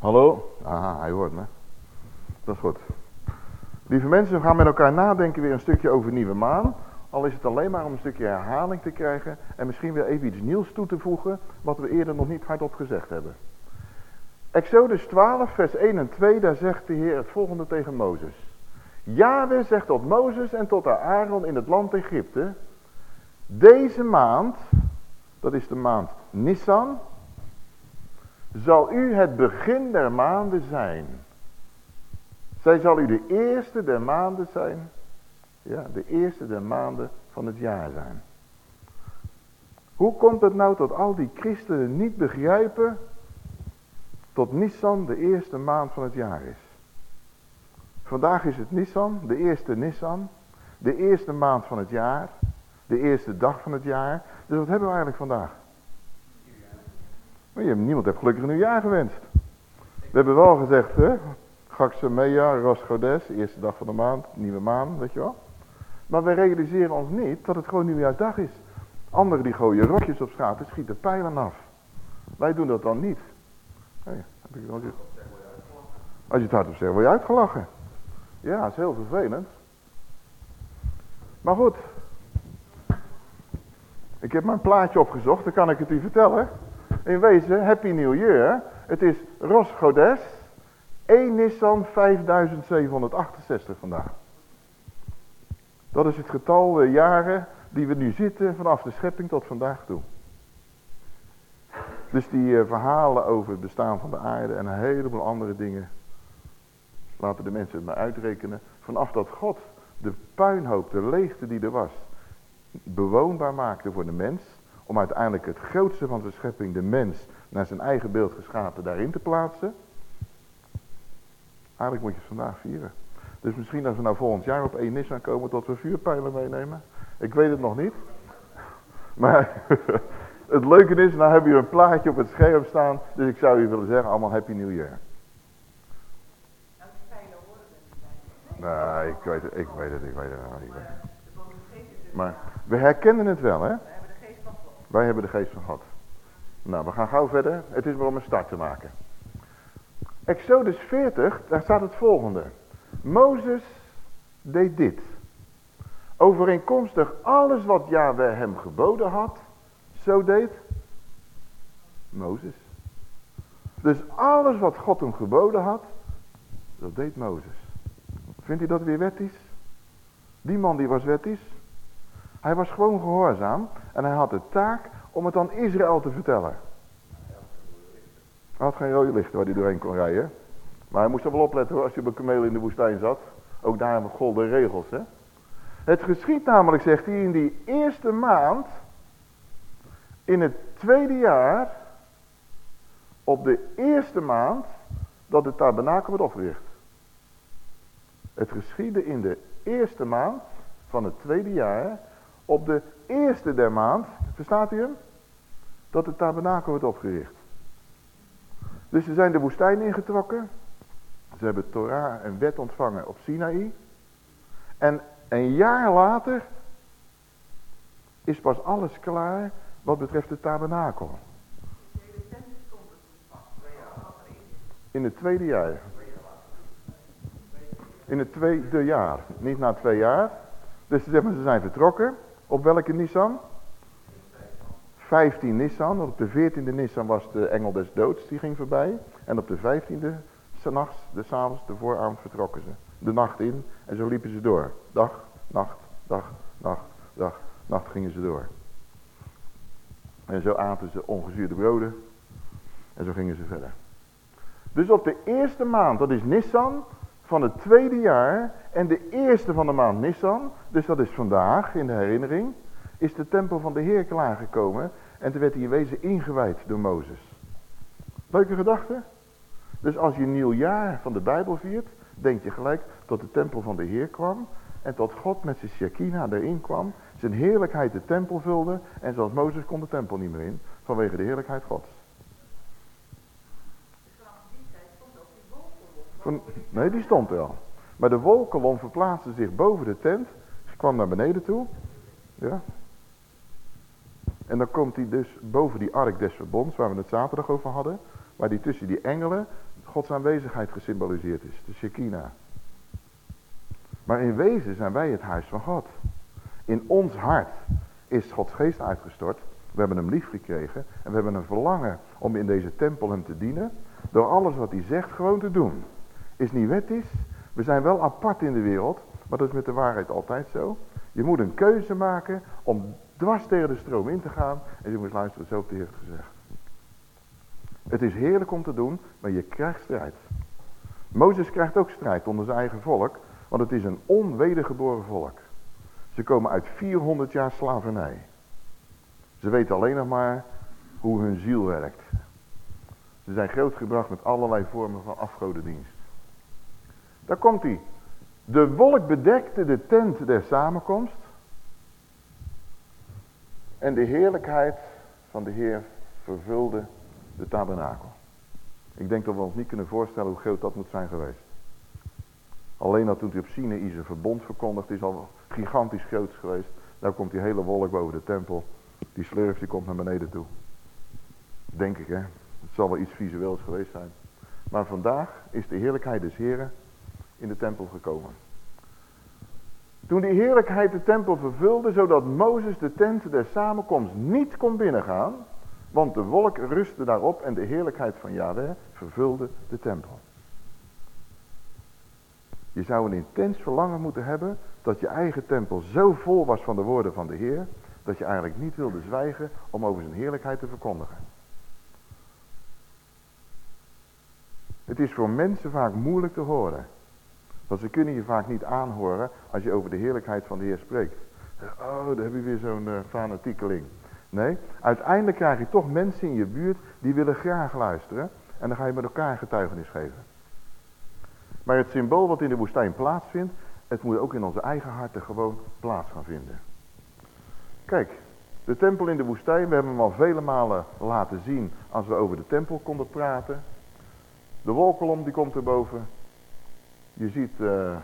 Hallo? Ah, hij hoort me. Dat is goed. Lieve mensen, we gaan met elkaar nadenken weer een stukje over Nieuwe Maan. Al is het alleen maar om een stukje herhaling te krijgen en misschien weer even iets nieuws toe te voegen wat we eerder nog niet hardop gezegd hebben. Exodus 12, vers 1 en 2, daar zegt de Heer het volgende tegen Mozes. Yahweh zegt tot Mozes en tot Aaron in het land Egypte, deze maand, dat is de maand Nissan, zal u het begin der maanden zijn. Zij zal u de eerste der maanden zijn. Ja, de eerste der maanden van het jaar zijn. Hoe komt het nou dat al die christenen niet begrijpen tot Nissan de eerste maand van het jaar is? Vandaag is het Nissan, de eerste Nissan, de eerste maand van het jaar, de eerste dag van het jaar. Dus wat hebben we eigenlijk vandaag? Maar je, niemand heeft gelukkig een nieuwjaar gewenst. We hebben wel gezegd, hè, Gaxemea, Ros Godes, eerste dag van de maand, nieuwe maan, weet je wel. Maar we realiseren ons niet dat het gewoon nieuwjaarsdag is. Anderen die gooien rokjes op straat en schieten pijlen af. Wij doen dat dan niet. Hey, heb ik je, als je het hardop zegt, word je uitgelachen. Ja, is heel vervelend. Maar goed. Ik heb mijn plaatje opgezocht, dan kan ik het u vertellen. In wezen, Happy New Year. Het is Ros Godes 1 Nissan 5768 vandaag. Dat is het getal uh, jaren die we nu zitten vanaf de schepping tot vandaag toe. Dus die uh, verhalen over het bestaan van de aarde en een heleboel andere dingen. Laten de mensen het maar uitrekenen. Vanaf dat God de puinhoop, de leegte die er was, bewoonbaar maakte voor de mens. Om uiteindelijk het grootste van zijn schepping, de mens, naar zijn eigen beeld geschapen, daarin te plaatsen. Eigenlijk moet je het vandaag vieren. Dus misschien als we nou volgend jaar op één Nissan komen tot we vuurpijlen meenemen. Ik weet het nog niet. Maar het leuke is, nou hebben we een plaatje op het scherm staan. Dus ik zou u willen zeggen, allemaal Happy New Year. Nee, ik weet het, ik weet het, ik weet het. Ik weet het. Maar we herkennen het wel, hè? Wij hebben de geest van God. Nou, we gaan gauw verder. Het is maar om een start te maken. Exodus 40, daar staat het volgende. Mozes deed dit. Overeenkomstig alles wat Yahweh hem geboden had, zo deed Mozes. Dus alles wat God hem geboden had, dat deed Mozes. Vindt u dat weer wettisch? Die man die was wettisch. Hij was gewoon gehoorzaam en hij had de taak om het aan Israël te vertellen. Hij had geen rode lichten waar hij doorheen kon rijden. Maar hij moest er wel opletten hoor, als hij een kameel in de woestijn zat. Ook daar golden regels. Hè? Het geschiet namelijk, zegt hij, in die eerste maand, in het tweede jaar, op de eerste maand, dat de tabernakel wordt opgericht. Het geschiedde in de eerste maand van het tweede jaar, op de eerste der maand, verstaat u hem? Dat de tabernakel wordt opgericht. Dus ze zijn de woestijn ingetrokken. Ze hebben Torah en wet ontvangen op Sinaï. En een jaar later is pas alles klaar wat betreft de tabernakel. In het tweede jaar. In het tweede jaar. Niet na twee jaar. Dus zeg maar, ze zijn vertrokken. Op welke Nissan? 15 Nissan. Op de 14e Nissan was de engel des doods. Die ging voorbij. En op de 15e s'nachts, de avonds, de vooravond vertrokken ze. De nacht in. En zo liepen ze door. Dag, nacht, dag, nacht, dag, nacht gingen ze door. En zo aten ze ongezuurde broden. En zo gingen ze verder. Dus op de eerste maand, dat is Nissan, van het tweede jaar. En de eerste van de maand Nissan, dus dat is vandaag in de herinnering. Is de tempel van de Heer klaargekomen. En toen werd hij in wezen ingewijd door Mozes. Leuke gedachte? Dus als je een nieuw jaar van de Bijbel viert, denk je gelijk dat de tempel van de Heer kwam. En tot God met zijn Shekinah erin kwam, zijn heerlijkheid de tempel vulde. En zoals Mozes kon de tempel niet meer in, vanwege de heerlijkheid Gods. Nee, die stond wel. Maar de wolkolom verplaatste zich boven de tent. Ze kwam naar beneden toe. Ja. En dan komt hij dus boven die ark des verbonds, waar we het zaterdag over hadden. Waar die tussen die engelen Gods aanwezigheid gesymboliseerd is, de Shekinah. Maar in wezen zijn wij het huis van God. In ons hart is Gods geest uitgestort. We hebben hem lief gekregen en we hebben een verlangen om in deze tempel hem te dienen. Door alles wat hij zegt gewoon te doen. Is niet wettisch. We zijn wel apart in de wereld, maar dat is met de waarheid altijd zo. Je moet een keuze maken om dwars tegen de stroom in te gaan. En je moet luisteren, zo heeft de Heer gezegd. Het is heerlijk om te doen, maar je krijgt strijd. Mozes krijgt ook strijd onder zijn eigen volk, want het is een onwedergeboren volk. Ze komen uit 400 jaar slavernij. Ze weten alleen nog maar hoe hun ziel werkt. Ze zijn grootgebracht met allerlei vormen van afgodendienst. Daar komt hij. De wolk bedekte de tent der samenkomst. En de heerlijkheid van de Heer vervulde de tabernakel. Ik denk dat we ons niet kunnen voorstellen hoe groot dat moet zijn geweest. Alleen dat toen hij op Sinaï zijn verbond verkondigd is al gigantisch groot geweest. Daar komt die hele wolk boven de tempel. Die slurf die komt naar beneden toe. Denk ik hè. Het zal wel iets visueels geweest zijn. Maar vandaag is de heerlijkheid des Heren in de tempel gekomen. Toen die heerlijkheid de tempel vervulde, zodat Mozes de tent der samenkomst niet kon binnengaan, want de wolk rustte daarop en de heerlijkheid van Yahweh vervulde de tempel. Je zou een intens verlangen moeten hebben dat je eigen tempel zo vol was van de woorden van de Heer, dat je eigenlijk niet wilde zwijgen om over zijn heerlijkheid te verkondigen. Het is voor mensen vaak moeilijk te horen. Want ze kunnen je vaak niet aanhoren als je over de heerlijkheid van de Heer spreekt. Oh, daar heb je weer zo'n uh, fanatiekeling. Nee, uiteindelijk krijg je toch mensen in je buurt die willen graag luisteren. En dan ga je met elkaar getuigenis geven. Maar het symbool wat in de woestijn plaatsvindt, het moet ook in onze eigen harten gewoon plaats gaan vinden. Kijk, de tempel in de woestijn, we hebben hem al vele malen laten zien als we over de tempel konden praten. De wolkolom die komt erboven. Je ziet uh,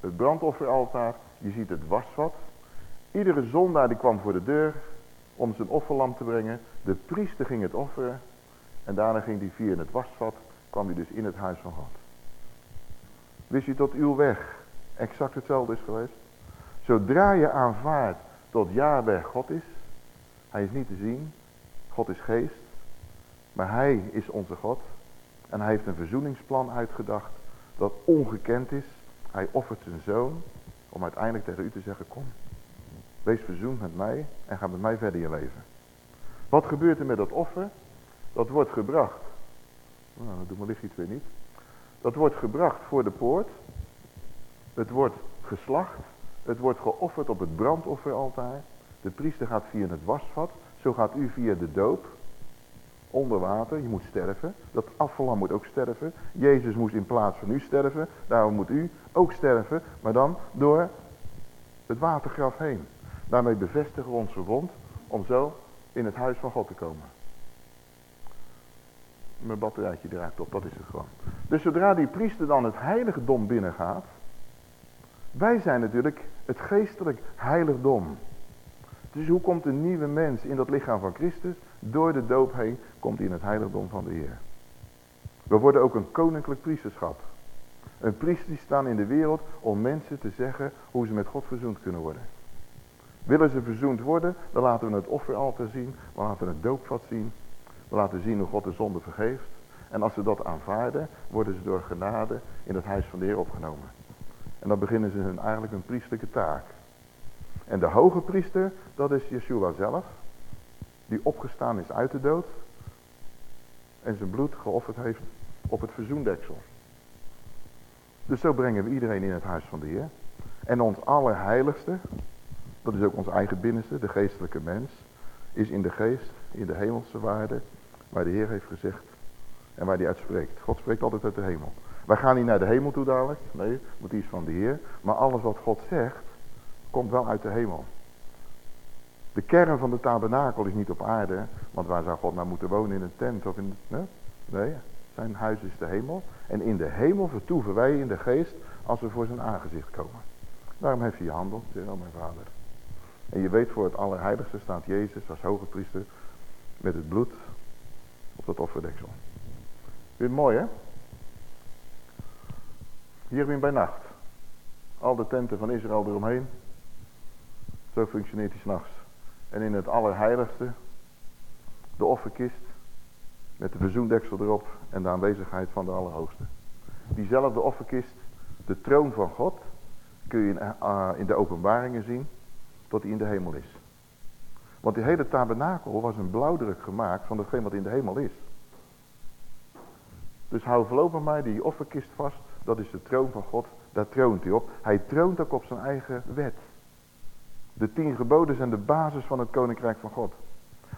het brandofferaltaar, je ziet het wasvat. Iedere zondaar die kwam voor de deur om zijn offerlam te brengen. De priester ging het offeren en daarna ging hij via het wasvat, kwam hij dus in het huis van God. Wist je dat uw weg exact hetzelfde is geweest? Zodra je aanvaardt dat Yahweh God is, hij is niet te zien, God is geest, maar hij is onze God. En hij heeft een verzoeningsplan uitgedacht dat ongekend is. Hij offert zijn zoon om uiteindelijk tegen u te zeggen, kom, wees verzoend met mij en ga met mij verder je leven. Wat gebeurt er met dat offer? Dat wordt gebracht. Nou, dat doet mijn licht iets weer niet. Dat wordt gebracht voor de poort. Het wordt geslacht. Het wordt geofferd op het brandofferaltaar. De priester gaat via het wasvat. Zo gaat u via de doop. Onder water. Je moet sterven. Dat afvallam moet ook sterven. Jezus moest in plaats van u sterven. Daarom moet u ook sterven. Maar dan door het watergraf heen. Daarmee bevestigen we ons verbond om zo in het huis van God te komen. Mijn batterijtje draait op, dat is het gewoon. Dus zodra die priester dan het heiligdom binnengaat. Wij zijn natuurlijk het geestelijk heiligdom. Dus hoe komt een nieuwe mens in dat lichaam van Christus? Door de doop heen komt hij in het heiligdom van de Heer. We worden ook een koninklijk priesterschap. Een priester die staan in de wereld om mensen te zeggen hoe ze met God verzoend kunnen worden. Willen ze verzoend worden, dan laten we het offeraltaar zien, we laten het doopvat zien, we laten zien hoe God de zonde vergeeft. En als ze dat aanvaarden, worden ze door genade in het huis van de Heer opgenomen. En dan beginnen ze hun eigenlijk een priestelijke taak. En de hoge priester, dat is Yeshua zelf, die opgestaan is uit de dood en zijn bloed geofferd heeft op het verzoendeksel. Dus zo brengen we iedereen in het huis van de Heer. En ons allerheiligste, dat is ook ons eigen binnenste, de geestelijke mens, is in de geest, in de hemelse waarde, waar de Heer heeft gezegd en waar hij uitspreekt. God spreekt altijd uit de hemel. Wij gaan niet naar de hemel toe dadelijk, nee, want die is van de Heer. Maar alles wat God zegt, komt wel uit de hemel. De kern van de tabernakel is niet op aarde, want waar zou God nou moeten wonen in een tent of in, nee, nee zijn huis is de hemel. En in de hemel vertoeven wij in de geest als we voor zijn aangezicht komen. Daarom heeft hij handeld, zegt oh mijn vader. En je weet voor het allerheiligste staat Jezus als hoge priester met het bloed op dat offerdeksel. Je het mooi hè? Hier weer bij nacht. Al de tenten van Israël eromheen. Zo functioneert hij s'nachts. En in het allerheiligste, de offerkist, met de verzoendeksel erop en de aanwezigheid van de Allerhoogste. Diezelfde offerkist, de troon van God, kun je in, uh, in de openbaringen zien, tot hij in de hemel is. Want die hele tabernakel was een blauwdruk gemaakt van datgene wat in de hemel is. Dus hou voorlopig maar die offerkist vast. Dat is de troon van God. Daar troont hij op. Hij troont ook op zijn eigen wet. De tien geboden zijn de basis van het koninkrijk van God.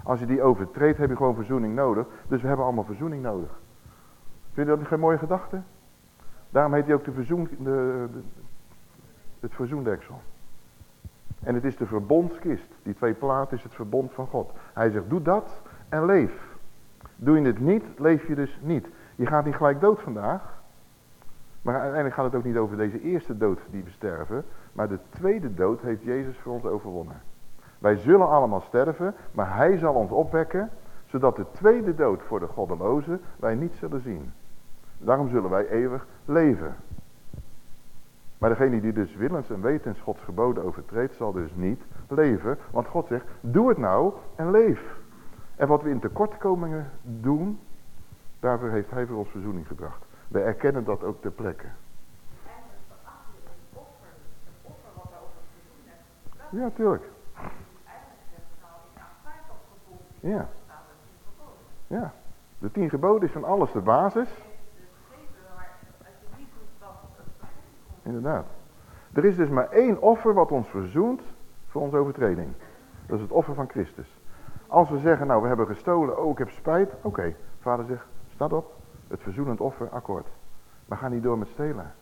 Als je die overtreedt heb je gewoon verzoening nodig. Dus we hebben allemaal verzoening nodig. Vind je dat geen mooie gedachte? Daarom heet hij ook de verzoen, de, het verzoendeksel. En het is de verbondskist. Die twee platen is het verbond van God. Hij zegt, doe dat en leef. Doe je het niet, leef je dus niet. Je gaat niet gelijk dood vandaag. Maar uiteindelijk gaat het ook niet over deze eerste dood die we sterven. Maar de tweede dood heeft Jezus voor ons overwonnen. Wij zullen allemaal sterven, maar hij zal ons opwekken. Zodat de tweede dood voor de goddelozen wij niet zullen zien. Daarom zullen wij eeuwig leven. Maar degene die dus willens en wetens Gods geboden overtreedt, zal dus niet leven. Want God zegt, doe het nou en leef. En wat we in tekortkomingen doen, daarvoor heeft hij voor ons verzoening gebracht. We erkennen dat ook ter plekke. Ja, tuurlijk. Ja. Ja. De tien geboden is van alles de basis. Inderdaad. Er is dus maar één offer wat ons verzoent voor onze overtreding. Dat is het offer van Christus. Als we zeggen, nou we hebben gestolen, oh ik heb spijt. Oké, vader zegt, staat op. Het verzoenend offer, akkoord. Maar ga niet door met stelen.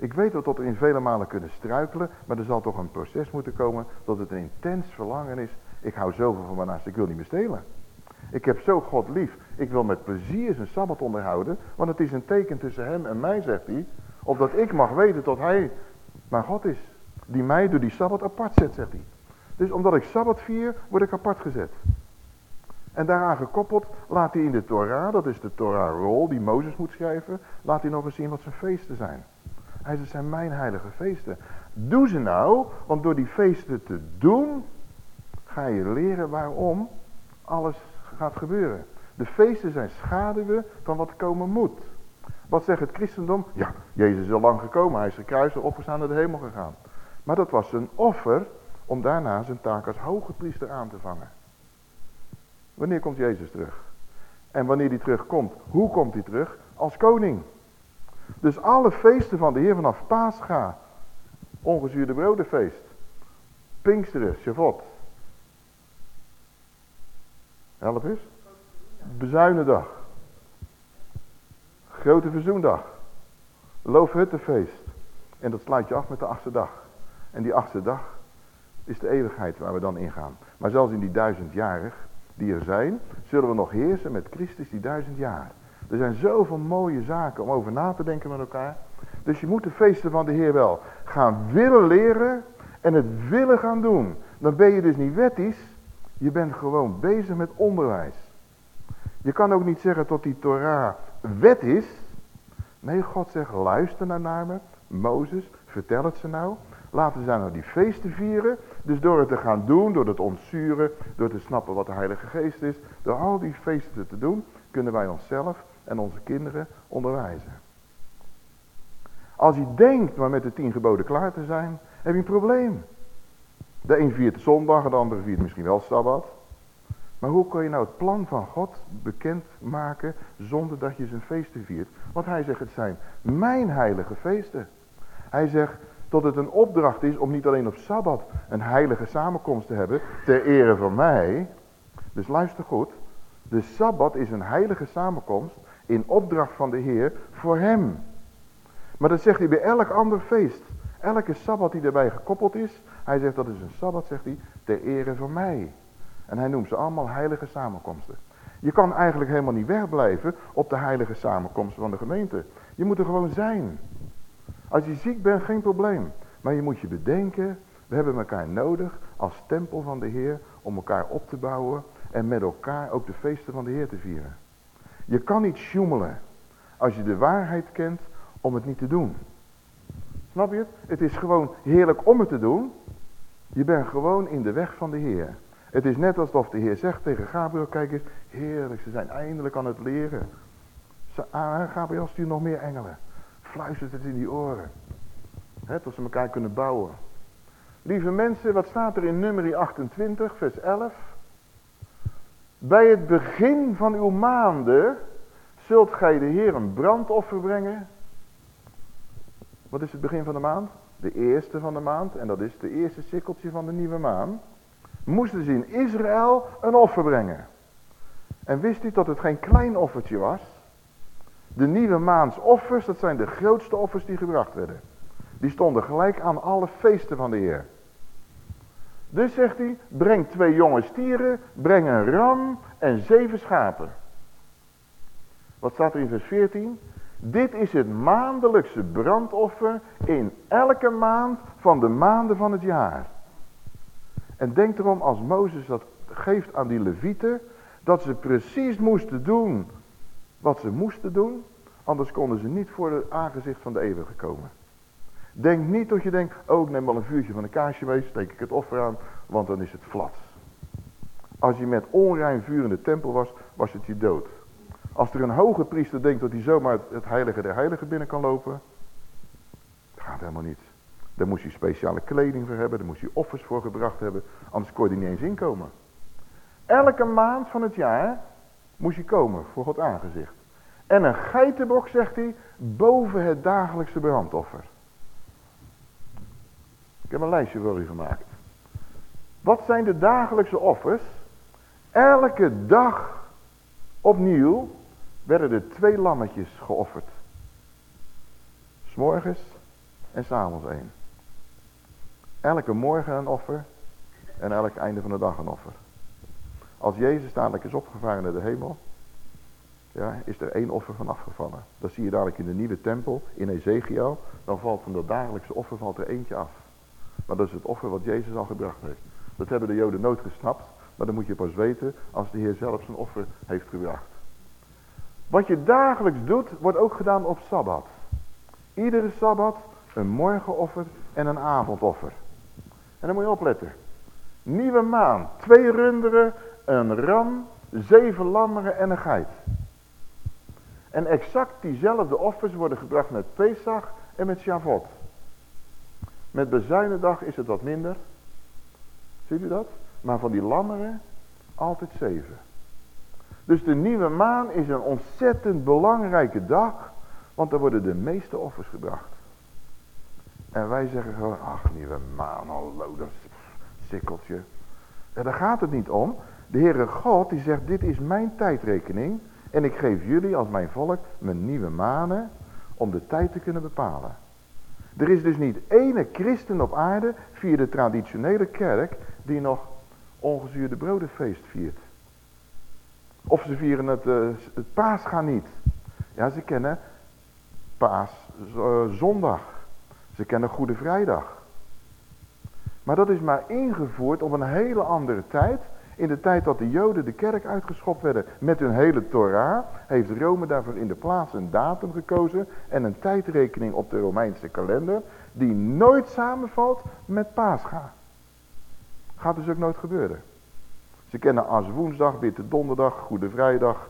Ik weet dat we in vele malen kunnen struikelen, maar er zal toch een proces moeten komen dat het een intens verlangen is. Ik hou zoveel van mijn naast, ik wil niet meer stelen. Ik heb zo God lief, ik wil met plezier zijn Sabbat onderhouden, want het is een teken tussen hem en mij, zegt hij. Opdat ik mag weten dat hij mijn God is. Die mij door die Sabbat apart zet, zegt hij. Dus omdat ik Sabbat vier, word ik apart gezet. En daaraan gekoppeld laat hij in de Torah, dat is de Torah-rol die Mozes moet schrijven, laat hij nog eens zien wat zijn feesten zijn. Hij zegt, zijn mijn heilige feesten. Doe ze nou, want door die feesten te doen, ga je leren waarom alles gaat gebeuren. De feesten zijn schaduwen van wat komen moet. Wat zegt het christendom? Ja, Jezus is al lang gekomen, hij is gekruist, opgestaan naar de hemel gegaan. Maar dat was een offer om daarna zijn taak als hoge priester aan te vangen. Wanneer komt Jezus terug? En wanneer hij terugkomt, hoe komt hij terug? Als koning. Dus alle feesten van de Heer vanaf Pascha, ongezuurde brodenfeest, Pinksteren, Shavuot. Help eens. Bezuinendag. Grote verzoendag. Loofhuttenfeest. En dat sluit je af met de achtste dag. En die achtste dag is de eeuwigheid waar we dan ingaan. Maar zelfs in die duizendjarig die er zijn, zullen we nog heersen met Christus die duizend jaar. Er zijn zoveel mooie zaken om over na te denken met elkaar. Dus je moet de feesten van de Heer wel gaan willen leren en het willen gaan doen. Dan ben je dus niet wettisch, je bent gewoon bezig met onderwijs. Je kan ook niet zeggen tot die Torah wet is. Nee, God zegt luister nou naar me. Mozes, vertel het ze nou. Laten ze nou die feesten vieren. Dus door het te gaan doen, door het ontzuren, door te snappen wat de Heilige Geest is. Door al die feesten te doen, kunnen wij onszelf en onze kinderen onderwijzen. Als je denkt maar met de tien geboden klaar te zijn, heb je een probleem. De een viert de zondag, de andere viert misschien wel Sabbat. Maar hoe kun je nou het plan van God bekend maken zonder dat je zijn feesten viert? Want hij zegt het zijn mijn heilige feesten. Hij zegt dat het een opdracht is om niet alleen op Sabbat een heilige samenkomst te hebben ter ere van mij. Dus luister goed. De Sabbat is een heilige samenkomst in opdracht van de Heer voor hem. Maar dat zegt hij bij elk ander feest. Elke Sabbat die erbij gekoppeld is. Hij zegt dat is een Sabbat, zegt hij, ter ere van mij. En hij noemt ze allemaal heilige samenkomsten. Je kan eigenlijk helemaal niet wegblijven op de heilige samenkomsten van de gemeente. Je moet er gewoon zijn. Als je ziek bent, geen probleem. Maar je moet je bedenken, we hebben elkaar nodig als tempel van de Heer om elkaar op te bouwen en met elkaar ook de feesten van de Heer te vieren. Je kan niet sjoemelen als je de waarheid kent om het niet te doen. Snap je het? Het is gewoon heerlijk om het te doen. Je bent gewoon in de weg van de Heer. Het is net alsof de Heer zegt tegen Gabriel, kijk eens, heerlijk, ze zijn eindelijk aan het leren. Ah, Gabriel stuurt nog meer engelen. Fluistert het in die oren. He, tot ze elkaar kunnen bouwen. Lieve mensen, wat staat er in nummer 28, vers 11? Bij het begin van uw maanden zult gij de Heer een brandoffer brengen. Wat is het begin van de maand? De eerste van de maand. En dat is de eerste sikkeltje van de nieuwe maan. Moesten ze in Israël een offer brengen. En wist u dat het geen klein offertje was? De nieuwe maansoffers, dat zijn de grootste offers die gebracht werden. Die stonden gelijk aan alle feesten van de Heer. Dus zegt hij, breng twee jonge stieren, breng een ram en zeven schapen. Wat staat er in vers 14? Dit is het maandelijkse brandoffer in elke maand van de maanden van het jaar. En denk erom, als Mozes dat geeft aan die levieten, dat ze precies moesten doen wat ze moesten doen, anders konden ze niet voor het aangezicht van de eeuwige komen. Denk niet dat je denkt, oh ik neem wel een vuurtje van een kaarsje mee, steek ik het offer aan, want dan is het flats. Als je met onrein vuur in de tempel was, was het je dood. Als er een hoge priester denkt dat hij zomaar het heilige der heiligen binnen kan lopen, gaat helemaal niet. Daar moest hij speciale kleding voor hebben, daar moest hij offers voor gebracht hebben, anders kon hij niet eens inkomen. Elke maand van het jaar moest hij komen voor God aangezicht. En een geitenbok, zegt hij, boven het dagelijkse brandoffer. Ik heb een lijstje voor u gemaakt. Wat zijn de dagelijkse offers? Elke dag opnieuw werden er twee lammetjes geofferd. S'morgens en s'avonds één. Elke morgen een offer en elk einde van de dag een offer. Als Jezus dadelijk is opgevaren naar de hemel, ja, is er één offer van afgevallen. Dat zie je dadelijk in de nieuwe tempel, in Ezekiel. Dan valt van dat dagelijkse offer valt er eentje af. Maar dat is het offer wat Jezus al gebracht heeft. Dat hebben de Joden nooit gesnapt. Maar dan moet je pas weten als de Heer zelf zijn offer heeft gebracht. Wat je dagelijks doet, wordt ook gedaan op Sabbat. Iedere Sabbat een morgenoffer en een avondoffer. En dan moet je opletten. Nieuwe maan, twee runderen, een ram, zeven lammeren en een geit. En exact diezelfde offers worden gebracht met Pesach en met Shavuot. Met bezuinendag is het wat minder. Ziet u dat? Maar van die lammeren altijd zeven. Dus de nieuwe maan is een ontzettend belangrijke dag. Want er worden de meeste offers gebracht. En wij zeggen gewoon, ach nieuwe maan, hallo, dat is sikkeltje. En daar gaat het niet om. De Heere God die zegt, dit is mijn tijdrekening. En ik geef jullie als mijn volk mijn nieuwe manen om de tijd te kunnen bepalen. Er is dus niet ene christen op aarde via de traditionele kerk die nog ongezuurde brodenfeest viert. Of ze vieren het, uh, het niet. Ja, ze kennen paaszondag. Uh, ze kennen Goede Vrijdag. Maar dat is maar ingevoerd op een hele andere tijd. In de tijd dat de Joden de kerk uitgeschopt werden met hun hele Torah, heeft Rome daarvoor in de plaats een datum gekozen en een tijdrekening op de Romeinse kalender, die nooit samenvalt met Pascha. Gaat dus ook nooit gebeuren. Ze kennen als woensdag, witte donderdag, goede vrijdag.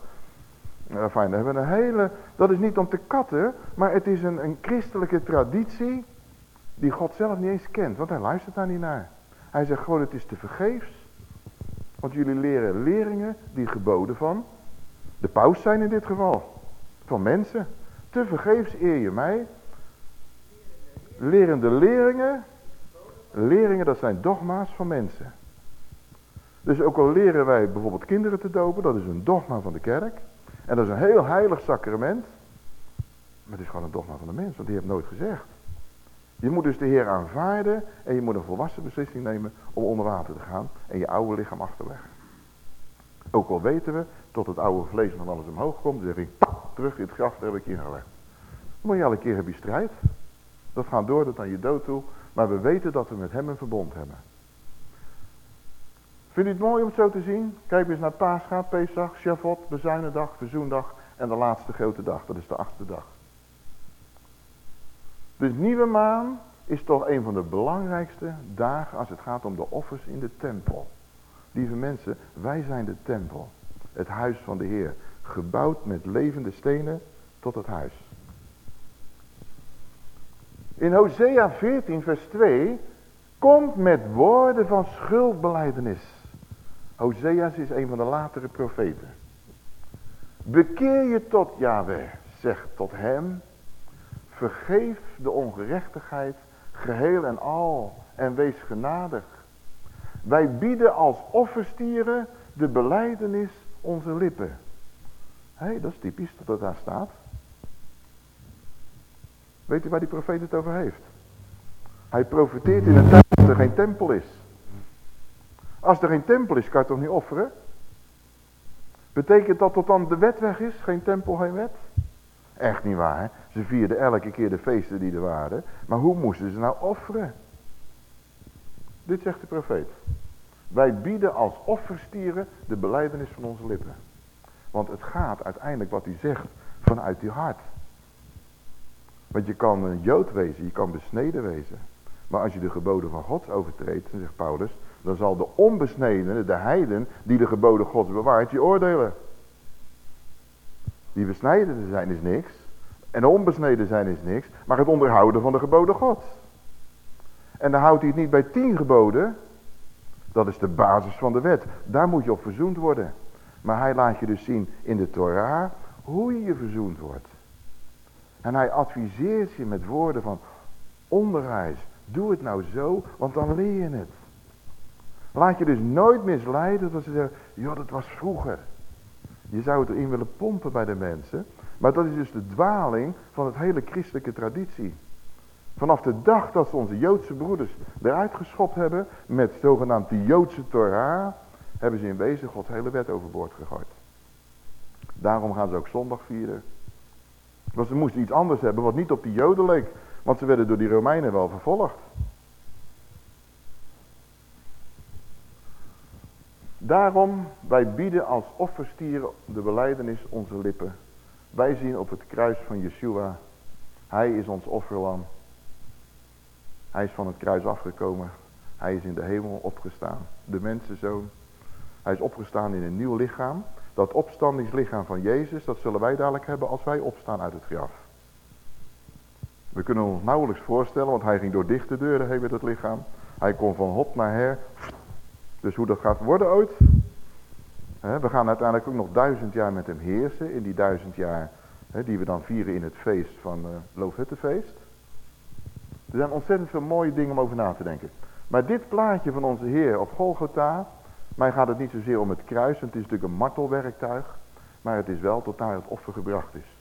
Uh, fijn, we hebben een hele, dat is niet om te katten, maar het is een, een christelijke traditie die God zelf niet eens kent, want hij luistert daar niet naar. Hij zegt gewoon het is te vergeefs. Want jullie leren leringen die geboden van de paus zijn in dit geval. Van mensen. Te vergeefs eer je mij. Lerende leringen. Leringen dat zijn dogma's van mensen. Dus ook al leren wij bijvoorbeeld kinderen te dopen. Dat is een dogma van de kerk. En dat is een heel heilig sacrament. Maar het is gewoon een dogma van de mens. Want die heeft nooit gezegd. Je moet dus de Heer aanvaarden en je moet een volwassen beslissing nemen om onder water te gaan en je oude lichaam af te leggen. Ook al weten we, tot het oude vlees van alles omhoog komt, zeg ik, terug in het graf, daar heb ik je ingelegd. Maar je elke keer heb je strijd. Dat gaat door tot aan je dood toe, maar we weten dat we met hem een verbond hebben. Vindt u het mooi om het zo te zien? Kijk eens naar Pascha, Pesach, Shavuot, Bezuinendag, Verzoendag en de laatste grote dag, dat is de achtste dag. Dus nieuwe maan is toch een van de belangrijkste dagen als het gaat om de offers in de tempel. Lieve mensen, wij zijn de tempel. Het huis van de Heer. Gebouwd met levende stenen tot het huis. In Hosea 14 vers 2 komt met woorden van schuldbeleidenis. Hosea's is een van de latere profeten. Bekeer je tot Yahweh, zeg tot hem. Vergeef de ongerechtigheid geheel en al en wees genadig. Wij bieden als offerstieren de beleidenis onze lippen. Hé, dat is typisch dat het daar staat. Weet u waar die profeet het over heeft? Hij profeteert in een tijd dat er geen tempel is. Als er geen tempel is, kan je toch niet offeren? Betekent dat tot dan de wet weg is? Geen tempel, geen wet? Echt niet waar. Hè? Ze vierden elke keer de feesten die er waren. Maar hoe moesten ze nou offeren? Dit zegt de profeet. Wij bieden als offerstieren de beleidenis van onze lippen. Want het gaat uiteindelijk wat hij zegt vanuit je hart. Want je kan een jood wezen, je kan besneden wezen. Maar als je de geboden van God overtreedt, zegt Paulus, dan zal de onbesnedene, de heiden, die de geboden Gods bewaart, je oordelen. Die besneden zijn is niks. En onbesneden zijn is niks. Maar het onderhouden van de geboden Gods. En dan houdt hij het niet bij tien geboden. Dat is de basis van de wet. Daar moet je op verzoend worden. Maar hij laat je dus zien in de Torah hoe je verzoend wordt. En hij adviseert je met woorden van onderwijs. Doe het nou zo, want dan leer je het. Laat je dus nooit misleiden dat ze zeggen, joh dat was vroeger. Je zou het erin willen pompen bij de mensen. Maar dat is dus de dwaling van het hele christelijke traditie. Vanaf de dag dat ze onze Joodse broeders eruit geschopt hebben met zogenaamd de Joodse Torah, hebben ze in wezen Gods hele wet overboord gegooid. Daarom gaan ze ook zondag vieren. Want ze moesten iets anders hebben wat niet op die Joden leek. Want ze werden door die Romeinen wel vervolgd. Daarom, wij bieden als offerstieren de beleidenis onze lippen. Wij zien op het kruis van Yeshua. Hij is ons offerlam. Hij is van het kruis afgekomen. Hij is in de hemel opgestaan. De mensenzoon. Hij is opgestaan in een nieuw lichaam. Dat opstandingslichaam van Jezus, dat zullen wij dadelijk hebben als wij opstaan uit het graf. We kunnen ons nauwelijks voorstellen, want hij ging door dichte deuren heen met het lichaam. Hij kon van hop naar her. Dus hoe dat gaat worden ooit. we gaan uiteindelijk ook nog duizend jaar met hem heersen. In die duizend jaar die we dan vieren in het feest van uh, Loofhuttenfeest. Er zijn ontzettend veel mooie dingen om over na te denken. Maar dit plaatje van onze Heer op Golgotha. Mij gaat het niet zozeer om het kruis. Het is natuurlijk een martelwerktuig. Maar het is wel tot daar het offer gebracht is.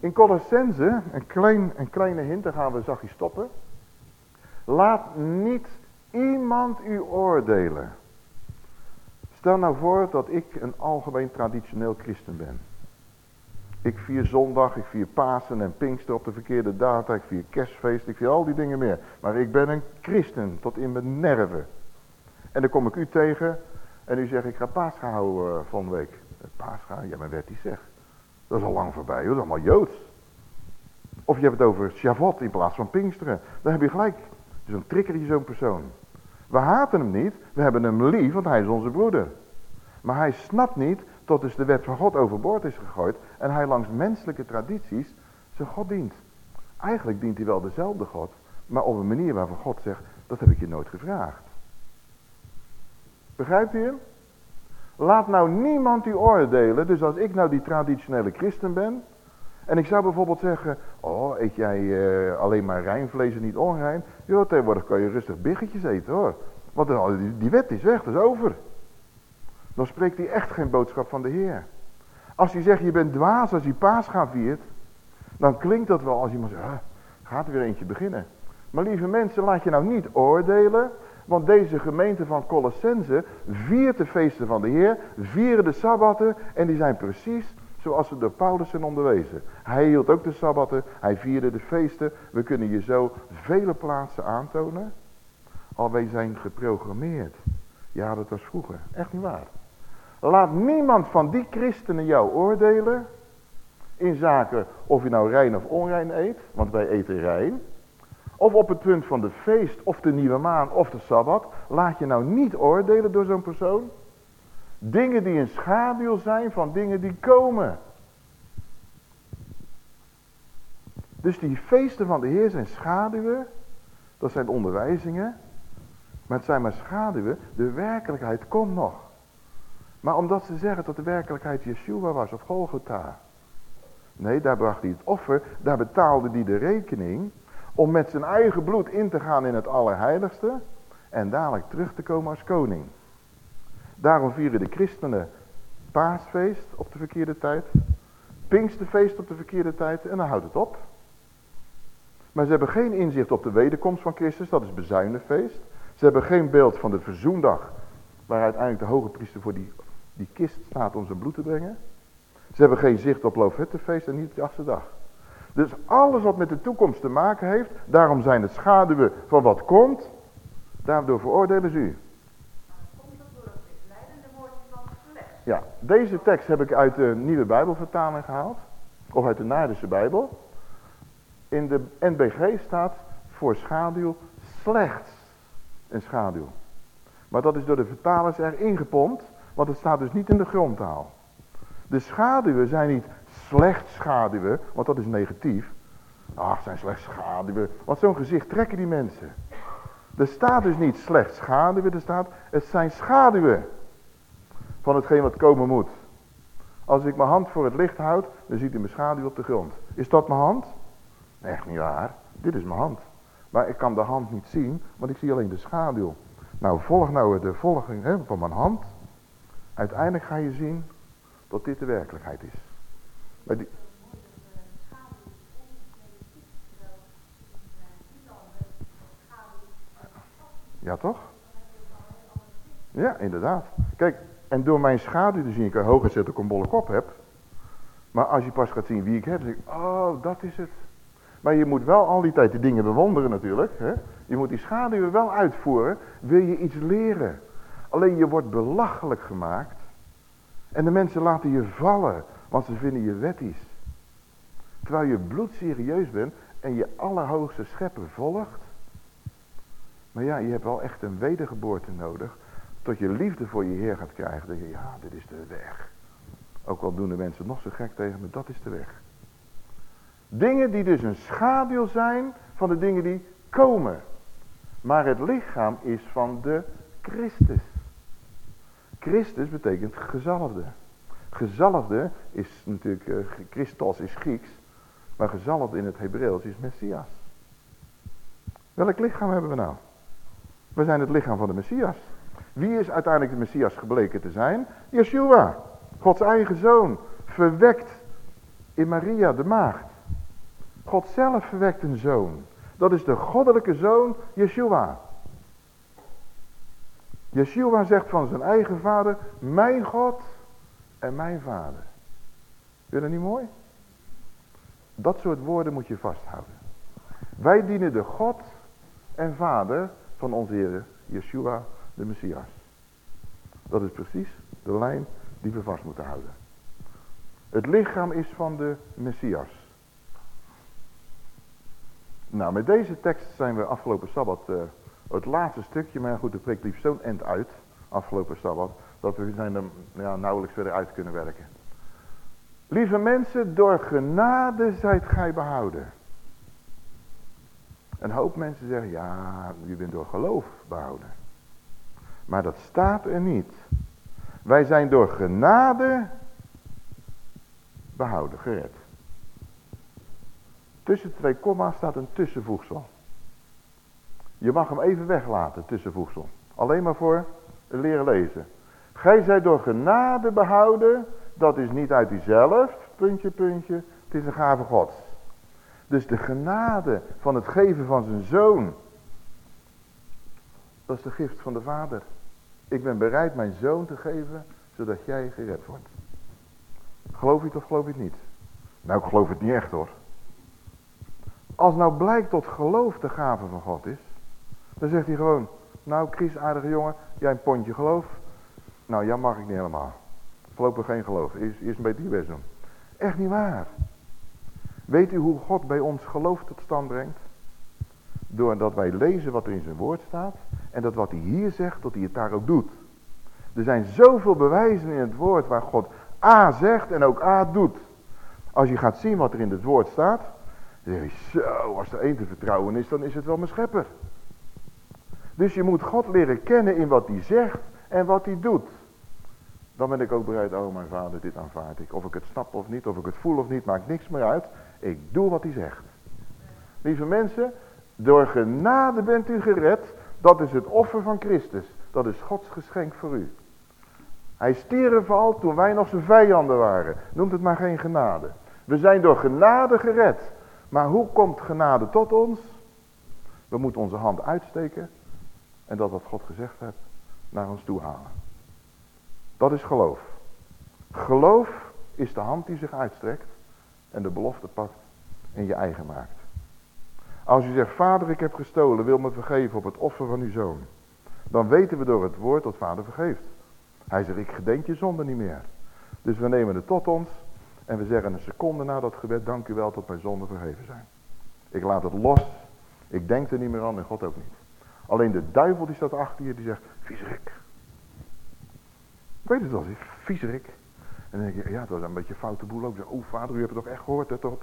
In Colossense, een, klein, een kleine hint, daar gaan we zachtjes stoppen. Laat niet iemand u oordelen. Stel nou voor dat ik een algemeen traditioneel christen ben. Ik vier zondag, ik vier Pasen en Pinkster op de verkeerde data, ik vier kerstfeest, ik vier al die dingen meer. Maar ik ben een christen tot in mijn nerven. En dan kom ik u tegen en u zegt ik ga paascha houden uh, van week. Paascha, ja maar werd die zeg. Dat is al lang voorbij, hoor. dat is allemaal Joods. Of je hebt het over Shavuot in plaats van Pinksteren. Dan heb je gelijk. Dus dan trigger je zo'n persoon. We haten hem niet, we hebben hem lief, want hij is onze broeder. Maar hij snapt niet tot dus de wet van God overboord is gegooid en hij langs menselijke tradities zijn God dient. Eigenlijk dient hij wel dezelfde God, maar op een manier waarvan God zegt, dat heb ik je nooit gevraagd. Begrijpt u hem? Laat nou niemand u oordelen. Dus als ik nou die traditionele christen ben. En ik zou bijvoorbeeld zeggen. Oh, eet jij uh, alleen maar rijnvlees en niet onrein. Ja, tegenwoordig kan je rustig biggetjes eten hoor. Want dan, die, die wet is weg, dat is over. Dan spreekt hij echt geen boodschap van de Heer. Als hij zegt je bent dwaas als je gaat viert. Dan klinkt dat wel als iemand zegt. gaat er weer eentje beginnen. Maar lieve mensen, laat je nou niet oordelen want deze gemeente van Colossense viert de feesten van de Heer, vieren de Sabbatten en die zijn precies zoals ze door Paulus zijn onderwezen. Hij hield ook de Sabbatten, hij vierde de feesten. We kunnen je zo vele plaatsen aantonen. Al wij zijn geprogrammeerd. Ja, dat was vroeger. Echt niet waar. Laat niemand van die christenen jou oordelen. in zaken of je nou rein of onrein eet, want wij eten rein. Of op het punt van de feest of de nieuwe maan of de Sabbat. Laat je nou niet oordelen door zo'n persoon. Dingen die een schaduw zijn van dingen die komen. Dus die feesten van de Heer zijn schaduwen. Dat zijn onderwijzingen. Maar het zijn maar schaduwen. De werkelijkheid komt nog. Maar omdat ze zeggen dat de werkelijkheid Yeshua was of Golgotha. Nee, daar bracht hij het offer. Daar betaalde hij de rekening. Om met zijn eigen bloed in te gaan in het Allerheiligste. En dadelijk terug te komen als koning. Daarom vieren de christenen paasfeest op de verkeerde tijd. Pinksterfeest op de verkeerde tijd. En dan houdt het op. Maar ze hebben geen inzicht op de wederkomst van Christus. Dat is bezuinenfeest. Ze hebben geen beeld van de verzoendag. Waar uiteindelijk de hoge priester voor die, die kist staat om zijn bloed te brengen. Ze hebben geen zicht op Loofhuttenfeest en niet op de achtste dag. Dus alles wat met de toekomst te maken heeft, daarom zijn het schaduwen van wat komt, daardoor veroordelen ze u. Ja, deze tekst heb ik uit de nieuwe Bijbelvertaling gehaald. Of uit de Naardense Bijbel. In de NBG staat voor schaduw slechts een schaduw. Maar dat is door de vertalers erin gepompt, want het staat dus niet in de grondtaal. De schaduwen zijn niet slecht schaduwen, want dat is negatief. Ach, zijn slecht schaduwen. Want zo'n gezicht trekken die mensen. Er staat dus niet slecht schaduwen, er staat het zijn schaduwen van hetgeen wat komen moet. Als ik mijn hand voor het licht houd, dan ziet hij mijn schaduw op de grond. Is dat mijn hand? Echt niet waar. Dit is mijn hand. Maar ik kan de hand niet zien, want ik zie alleen de schaduw. Nou, volg nou de volging hè, van mijn hand. Uiteindelijk ga je zien dat dit de werkelijkheid is. Maar die... Ja, toch? Ja, inderdaad. Kijk, en door mijn schaduw te zien, ik kan hoger zetten dat ik een bolle kop heb. Maar als je pas gaat zien wie ik heb, dan denk ik, oh, dat is het. Maar je moet wel al die tijd die dingen bewonderen natuurlijk. Hè? Je moet die schaduwen wel uitvoeren, wil je iets leren. Alleen je wordt belachelijk gemaakt. En de mensen laten je vallen, want ze vinden je wettisch. Terwijl je bloedserieus bent en je allerhoogste schepper volgt. Maar ja, je hebt wel echt een wedergeboorte nodig. Tot je liefde voor je Heer gaat krijgen. Denk je, ja, dit is de weg. Ook al doen de mensen nog zo gek tegen me, dat is de weg. Dingen die dus een schaduw zijn van de dingen die komen. Maar het lichaam is van de Christus. Christus betekent gezalfde. Gezalfde is natuurlijk, uh, Christos is Grieks, maar gezalfde in het Hebreeuws is Messias. Welk lichaam hebben we nou? We zijn het lichaam van de Messias. Wie is uiteindelijk de Messias gebleken te zijn? Yeshua, Gods eigen zoon, verwekt in Maria de maagd. God zelf verwekt een zoon. Dat is de goddelijke zoon Yeshua. Yeshua zegt van zijn eigen vader, mijn God en mijn vader. Vind je dat niet mooi? Dat soort woorden moet je vasthouden. Wij dienen de God en vader van onze Heer Yeshua, de Messias. Dat is precies de lijn die we vast moeten houden. Het lichaam is van de Messias. Nou, met deze tekst zijn we afgelopen Sabbat uh, het laatste stukje, maar goed, de preek liep zo'n end uit, afgelopen Sabbat, dat we zijn er nauwelijks verder uit kunnen werken. Lieve mensen, door genade zijt gij behouden. Een hoop mensen zeggen, ja, u bent door geloof behouden. Maar dat staat er niet. Wij zijn door genade behouden, gered. Tussen twee komma's staat een tussenvoegsel. Je mag hem even weglaten, tussenvoegsel. Alleen maar voor leren lezen. Gij zijt door genade behouden, dat is niet uit uzelf, puntje, puntje, het is een gave gods. Dus de genade van het geven van zijn zoon, dat is de gift van de vader. Ik ben bereid mijn zoon te geven, zodat jij gered wordt. Geloof je het of geloof je het niet? Nou, ik geloof het niet echt hoor. Als nou blijkt tot geloof de gave van God is, dan zegt hij gewoon, nou Chris, jongen, jij een pondje geloof. Nou, ja mag ik niet helemaal. Voorlopig geen geloof. Eerst, eerst een beetje je best. Echt niet waar. Weet u hoe God bij ons geloof tot stand brengt? Doordat wij lezen wat er in zijn woord staat. En dat wat hij hier zegt, dat hij het daar ook doet. Er zijn zoveel bewijzen in het woord waar God A zegt en ook A doet. Als je gaat zien wat er in het woord staat. Dan zeg je, zo, als er één te vertrouwen is, dan is het wel mijn schepper. Dus je moet God leren kennen in wat hij zegt en wat hij doet. Dan ben ik ook bereid, oh mijn vader, dit aanvaard ik. Of ik het snap of niet, of ik het voel of niet, maakt niks meer uit. Ik doe wat hij zegt. Lieve mensen, door genade bent u gered. Dat is het offer van Christus. Dat is Gods geschenk voor u. Hij stierf al toen wij nog zijn vijanden waren. Noemt het maar geen genade. We zijn door genade gered. Maar hoe komt genade tot ons? We moeten onze hand uitsteken. En dat wat God gezegd heeft, naar ons toe halen. Dat is geloof. Geloof is de hand die zich uitstrekt. En de belofte pakt en je eigen maakt. Als u zegt, vader ik heb gestolen, wil me vergeven op het offer van uw zoon. Dan weten we door het woord dat vader vergeeft. Hij zegt, ik gedenk je zonde niet meer. Dus we nemen het tot ons en we zeggen een seconde na dat gebed, dank u wel dat mijn zonden vergeven zijn. Ik laat het los, ik denk er niet meer aan en God ook niet. Alleen de duivel die staat achter je, die zegt, viezerik. Ik weet het wel, viezerik. En dan denk je, ja, dat was een beetje een foute boel ook. Oh vader, u hebt het toch echt gehoord, hè? Toch?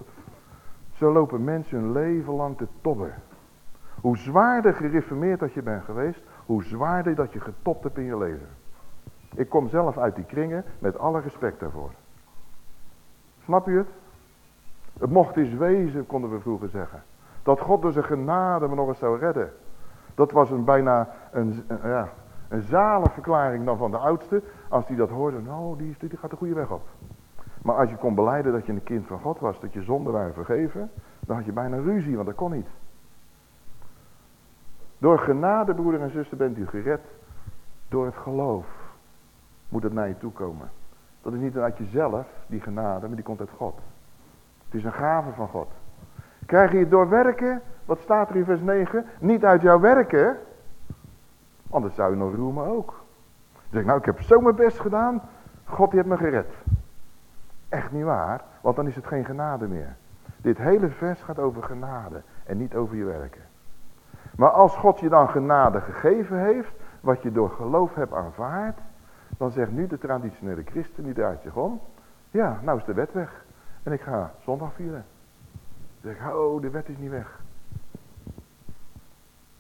Zo lopen mensen hun leven lang te tobben. Hoe zwaarder gereformeerd dat je bent geweest, hoe zwaarder dat je getopt hebt in je leven. Ik kom zelf uit die kringen met alle respect daarvoor. Snap je het? Het mocht eens wezen, konden we vroeger zeggen. Dat God door zijn genade me nog eens zou redden. Dat was een, bijna een, een, ja, een zalige verklaring dan van de oudste. Als die dat hoorde, nou die, die gaat de goede weg op. Maar als je kon beleiden dat je een kind van God was, dat je zonden waren vergeven, dan had je bijna ruzie, want dat kon niet. Door genade, broeder en zuster, bent u gered. Door het geloof moet het naar je toe komen. Dat is niet uit jezelf, die genade, maar die komt uit God. Het is een gave van God. Krijg je het door werken, wat staat er in vers 9? Niet uit jouw werken, anders zou je nog roemen ook. Dan zeg ik, nou ik heb zo mijn best gedaan, God die heeft me gered. Echt niet waar, want dan is het geen genade meer. Dit hele vers gaat over genade en niet over je werken. Maar als God je dan genade gegeven heeft, wat je door geloof hebt aanvaard, dan zegt nu de traditionele christen, die draait zich om. Ja, nou is de wet weg. En ik ga zondag vieren. Dan zeg ik, oh, de wet is niet weg.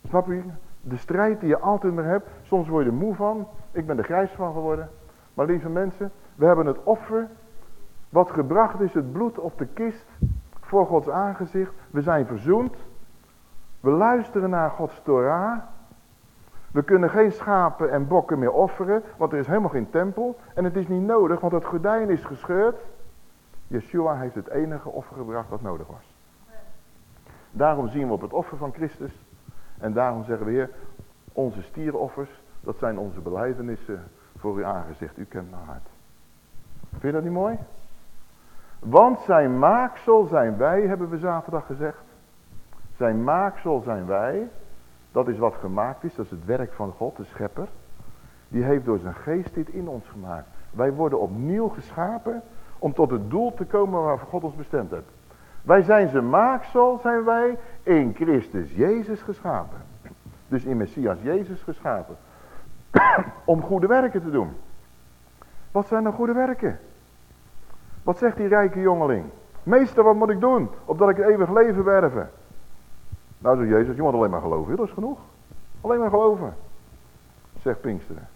Snap je? De strijd die je altijd meer hebt, soms word je er moe van. Ik ben er grijs van geworden. Maar lieve mensen, we hebben het offer wat gebracht is, het bloed op de kist voor Gods aangezicht. We zijn verzoend. We luisteren naar Gods Torah. We kunnen geen schapen en bokken meer offeren, want er is helemaal geen tempel. En het is niet nodig, want het gordijn is gescheurd. Yeshua heeft het enige offer gebracht wat nodig was. Daarom zien we op het offer van Christus. En daarom zeggen we hier, onze stieroffers, dat zijn onze beleidenissen voor uw aangezicht. U kent mijn hart. Vind je dat niet mooi? Want zijn maaksel zijn wij, hebben we zaterdag gezegd. Zijn maaksel zijn wij. Dat is wat gemaakt is, dat is het werk van God, de schepper. Die heeft door zijn geest dit in ons gemaakt. Wij worden opnieuw geschapen om tot het doel te komen waar God ons bestemd heeft. Wij zijn zijn maaksel, zijn wij in Christus Jezus geschapen. Dus in Messias Jezus geschapen. om goede werken te doen. Wat zijn dan goede werken? Wat zegt die rijke jongeling? Meester, wat moet ik doen? Opdat ik het eeuwig leven werven. Nou, zegt Jezus, je moet alleen maar geloven. Dat is genoeg. Alleen maar geloven. Zegt Pinksteren.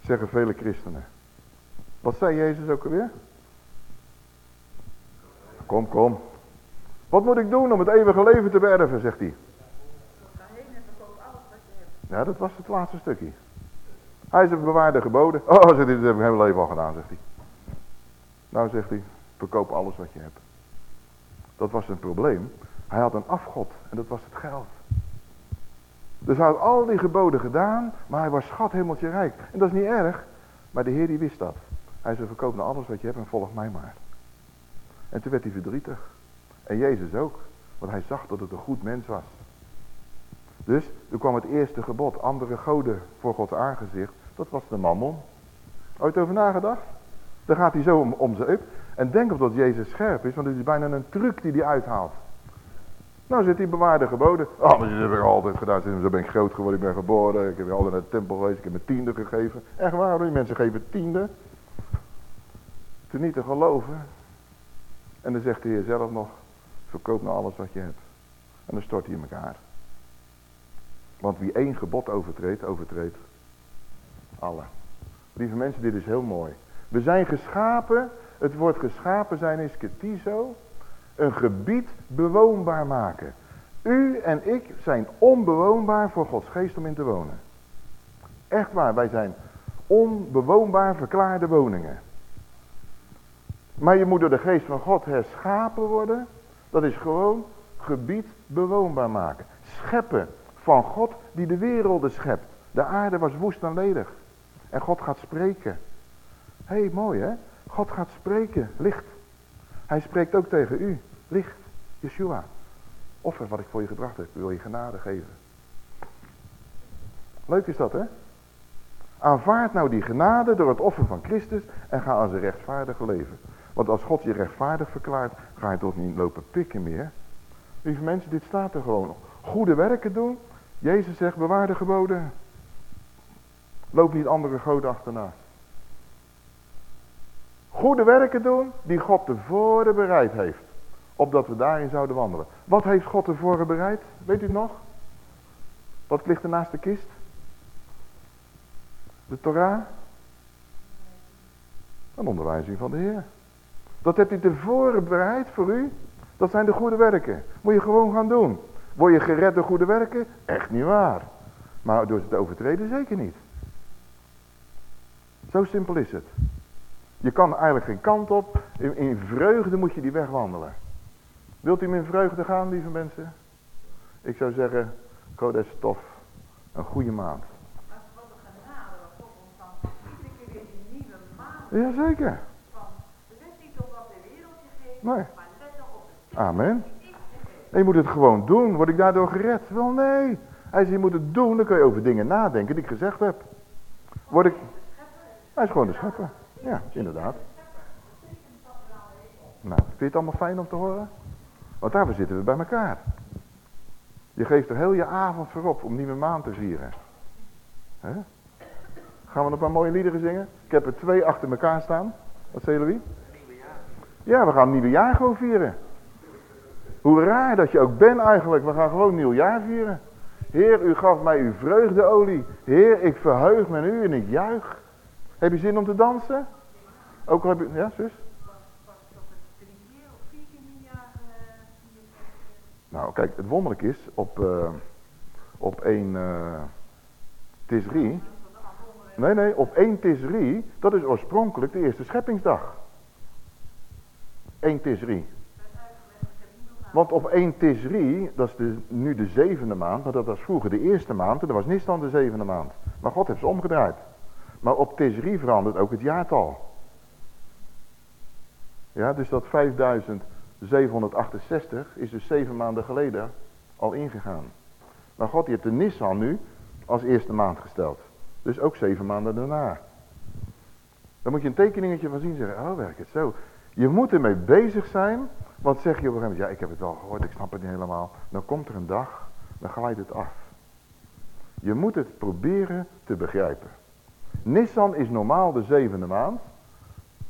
Zeggen vele christenen. Wat zei Jezus ook alweer? Kom, kom. Wat moet ik doen om het eeuwige leven te werven, zegt hij. Ga heen en verkoop alles wat je hebt. Ja, dat was het laatste stukje. Hij zegt, bewaar de geboden. Oh, zegt hij, dat heb ik leven al gedaan, zegt hij. Nou, zegt hij, verkoop alles wat je hebt. Dat was een probleem. Hij had een afgod en dat was het geld. Dus hij had al die geboden gedaan, maar hij was schat hemeltje rijk. En dat is niet erg, maar de Heer die wist dat. Hij zei, verkoop nou alles wat je hebt en volg mij maar. En toen werd hij verdrietig. En Jezus ook, want hij zag dat het een goed mens was. Dus toen kwam het eerste gebod, andere goden voor Gods aangezicht. Dat was de mammon. Ooit over nagedacht? Dan gaat hij zo om, om up. En denk op dat Jezus scherp is, want het is bijna een truc die hij uithaalt. Nou zit hij bewaarde geboden. Oh, maar dat heb ik altijd gedaan. Zo ben ik groot geworden, ik ben geboren. Ik heb altijd naar de tempel geweest, ik heb mijn tiende gegeven. Echt waar, die mensen geven tiende. Toen niet te geloven. En dan zegt de Heer zelf nog, verkoop nou alles wat je hebt. En dan stort hij in elkaar. Want wie één gebod overtreedt, overtreedt alle. Lieve mensen, dit is heel mooi. We zijn geschapen, het woord geschapen zijn is ketizo, een gebied bewoonbaar maken. U en ik zijn onbewoonbaar voor Gods geest om in te wonen. Echt waar, wij zijn onbewoonbaar verklaarde woningen. Maar je moet door de geest van God herschapen worden. Dat is gewoon gebied bewoonbaar maken. Scheppen van God die de werelden schept. De aarde was woest en ledig. En God gaat spreken. Hé, hey, mooi hè? God gaat spreken, licht. Hij spreekt ook tegen u, licht, Yeshua. Offer wat ik voor je gebracht heb, wil je genade geven. Leuk is dat hè? Aanvaard nou die genade door het offer van Christus en ga als een rechtvaardige leven. Want als God je rechtvaardig verklaart, ga je toch niet lopen pikken meer. Lieve mensen, dit staat er gewoon. Goede werken doen. Jezus zegt, bewaar de geboden. Loop niet andere goden achterna. Goede werken doen die God tevoren bereid heeft. Opdat we daarin zouden wandelen. Wat heeft God tevoren bereid? Weet u het nog? Wat ligt er naast de kist? De Torah? Een onderwijzing van de Heer. Dat hebt hij tevoren bereid voor u. Dat zijn de goede werken. Moet je gewoon gaan doen. Word je gered door goede werken? Echt niet waar. Maar door het overtreden zeker niet. Zo simpel is het. Je kan eigenlijk geen kant op. In, in vreugde moet je die weg wandelen. Wilt u in vreugde gaan, lieve mensen? Ik zou zeggen, Codes Stof, een goede maand. Maar wat een genade wat God ontvangt. Iedere keer weer die nieuwe maand. Jazeker. Let niet op wat de wereld je geeft, maar let het Amen. En je moet het gewoon doen. Word ik daardoor gered? Wel nee. Hij zegt, je moet het doen. Dan kun je over dingen nadenken die ik gezegd heb. Word ik... Hij is gewoon de schepper. Ja, inderdaad. Nou, vind je het allemaal fijn om te horen? Want daarvoor zitten we bij elkaar. Je geeft er heel je avond voor op om nieuwe maand te vieren. Gaan we nog een mooie liederen zingen? Ik heb er twee achter elkaar staan. Wat zeggen jullie? Ja, we gaan het nieuwe jaar gewoon vieren. Hoe raar dat je ook bent eigenlijk. We gaan gewoon nieuw jaar vieren. Heer, u gaf mij uw vreugdeolie. Heer, ik verheug me in u en ik juich. Heb je zin om te dansen? Ook al heb je... Ja, zus? Nou, kijk, het wonderlijk is, op, eh op 1 eh Tisri... Nee, nee, op 1 Tisri, dat is oorspronkelijk de eerste scheppingsdag. 1 Tisri. Want op 1 Tisri, dat is nu de zevende maand, maar dat was vroeger de eerste maand en dat was Nissan de zevende maand. Maar God heeft ze omgedraaid. Maar op Tisri verandert ook het jaartal. Ja, dus dat 5768 is dus zeven maanden geleden al ingegaan. Maar God die heeft de Nissan nu als eerste maand gesteld. Dus ook zeven maanden daarna. Dan moet je een tekeningetje van zien zeggen, oh werkt het zo. Je moet ermee bezig zijn, want zeg je op een gegeven moment, ja ik heb het wel gehoord, ik snap het niet helemaal. Dan komt er een dag, dan glijdt het af. Je moet het proberen te begrijpen. Nissan is normaal de zevende maand,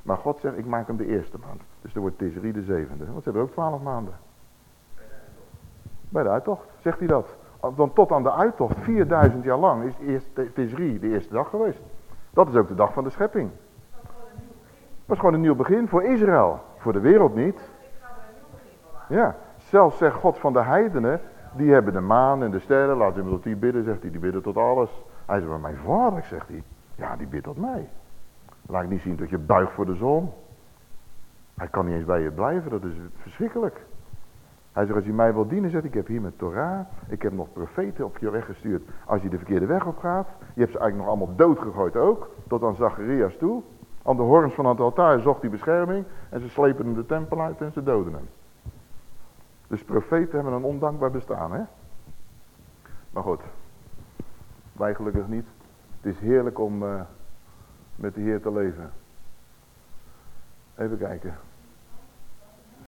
maar God zegt ik maak hem de eerste maand. Dus dan wordt Tisri de zevende, want ze hebben ook twaalf maanden. Bij de uittocht, zegt hij dat. Want tot aan de uittocht, 4000 jaar lang, is Tisri de eerste dag geweest. Dat is ook de dag van de schepping. Dat is gewoon een nieuw begin voor Israël. Voor de wereld niet. Ja, zelfs zegt God van de heidenen, die hebben de maan en de sterren, laat hem tot die bidden, zegt hij, die bidden tot alles. Hij zegt, maar mijn vader, zegt hij, ja, die bidt tot mij. Laat ik niet zien dat je buigt voor de zon. Hij kan niet eens bij je blijven, dat is verschrikkelijk. Hij zegt, als je mij wil dienen, zegt ik heb hier mijn Torah, ik heb nog profeten op je weg gestuurd. Als je de verkeerde weg op gaat, je hebt ze eigenlijk nog allemaal doodgegooid ook, tot aan Zacharias toe. Aan de horens van het altaar zocht hij bescherming en ze slepen hem de tempel uit en ze doden hem. Dus profeten hebben een ondankbaar bestaan, hè? Maar goed, wij gelukkig niet. Het is heerlijk om uh, met de Heer te leven. Even kijken.